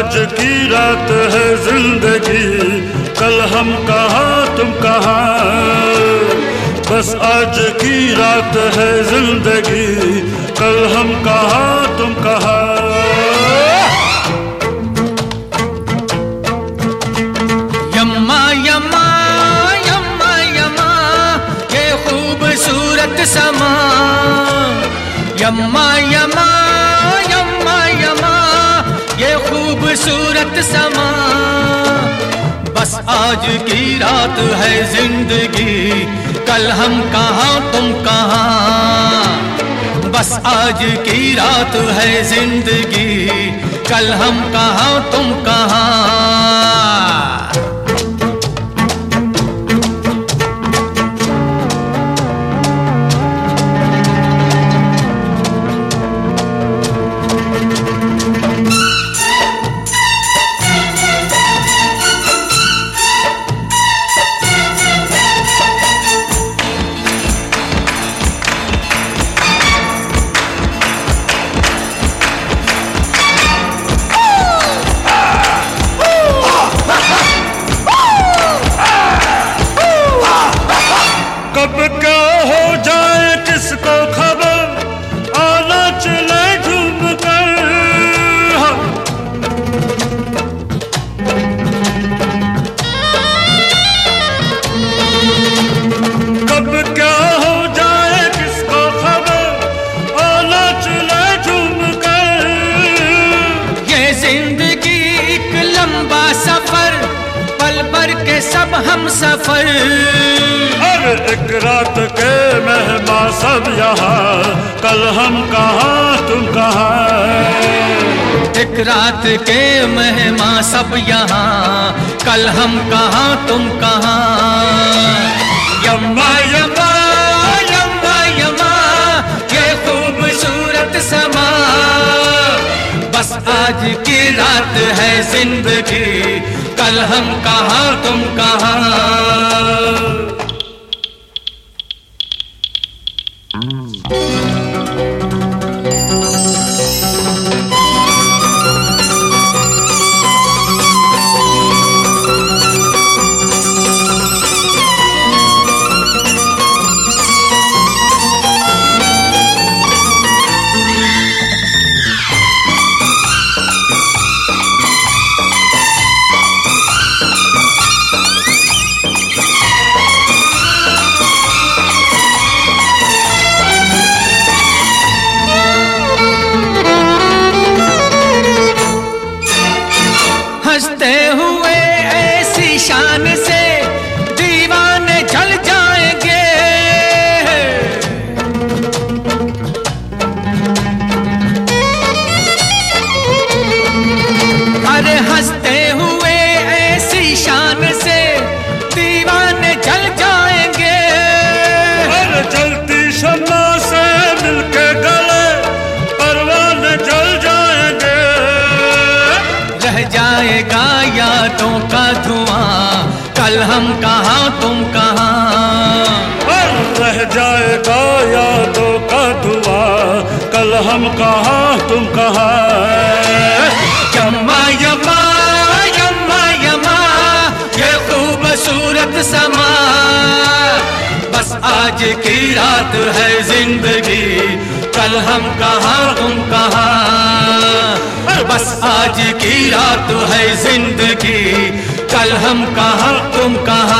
की रात है ज़िंदगी। कल हम कहाँ, तुम कहाँ? बस आज की रात है ज़िंदगी। कल हम कहाँ, तुम कहाँ? खूबसूरत समा। बस आज की रात है ज़िंदगी, कल हम कहाँ, तुम कहाँ? बस आज की रात है ज़िंदगी, कल हम कहाँ, तुम कहाँ? लंबा सफ़र पल भर के सब हम सफ़र। हर एक रात के मेहमा सब यहाँ कल हम कहाँ तुम कहाँ? एक रात के मेहमा सब यहाँ कल हम कहाँ तुम कहाँ? यम्मा यम्मा की रात है ज़िंदगी। कल हम कहा तुम कहाँ? हँसते हुए धुआँ। कल हम कहाँ तुम कहाँ? रह जाएगा यादों का धुआँ। कल हम कहाँ तुम कहाँ? यम्मा यम्मा यम्मा यम्मा ये खूबसूरत समा। बस आज की रात है ज़िंदगी। कल हम कहाँ तुम कहाँ? बस आज की रात है ज़िंदगी। कल हम कहा तुम कहाँ?